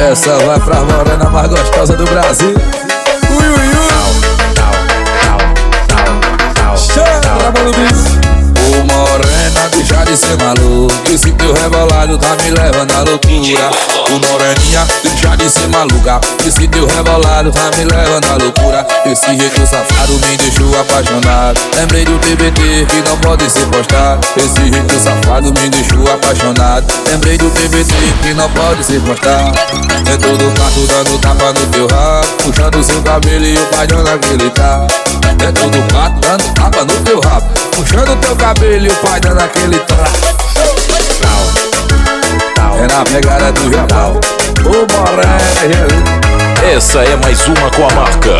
Essa vai pra morena mais gostosa do Brasil. Ui, ui, ui. Bicho. Ô morena, deixa de ser maluco Esse teu rebolado tá me levando à loucura Ô moreninha, deixa de ser maluca Esse teu rebolado tá me levando à loucura Esse jeito safado me deixou apaixonado. Lembrei do TBT que não pode ser postado Esse jeito safado me deixou apaixonado. Lembrei do TBT que não pode ser postado É todo quarto dando tapa no teu rabo Puxando seu cabelo e o pai dando aquele tá. É todo quarto dando tapa no teu rabo Puxando teu cabelo e o pai dando aquele tra É na pegada do Japão. Ô morena, Essa é mais uma com a marca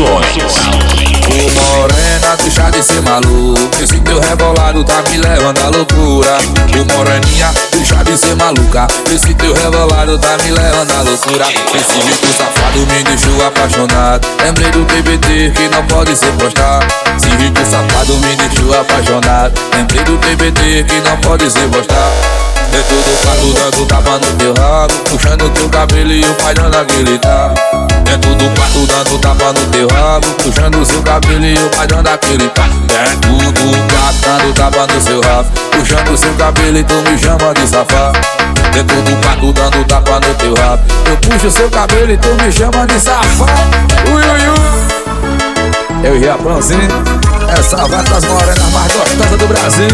Produções. Ô morena, deixa de ser maluco Esse teu rebolado tá me levando à loucura. Ô moreninha, deixa de ser maluca Esse teu rebolado tá me levando à loucura. Esse jeito safado me deixou apaixonado. Lembrei do TBT que não pode ser postado. Esse jeito safado me deixou apaixonado. Lembrei do TBT que não pode ser postado. É tudo quatro dando tapa no teu rabo Puxando teu cabelo e o pai dando aquele tapa É tudo quatro dando tapa no teu rabo Puxando seu cabelo e o pai dando aquele tapa É tudo quatro dando tapa no seu rabo Puxando seu cabelo e tu me chama de safado. É tudo quatro dando tapa no teu rabo Eu puxo seu cabelo e tu me chama de safado. Ui, ui, ui. Eu e Japãozinho Essa vai pras morenas mais gostosas do Brasil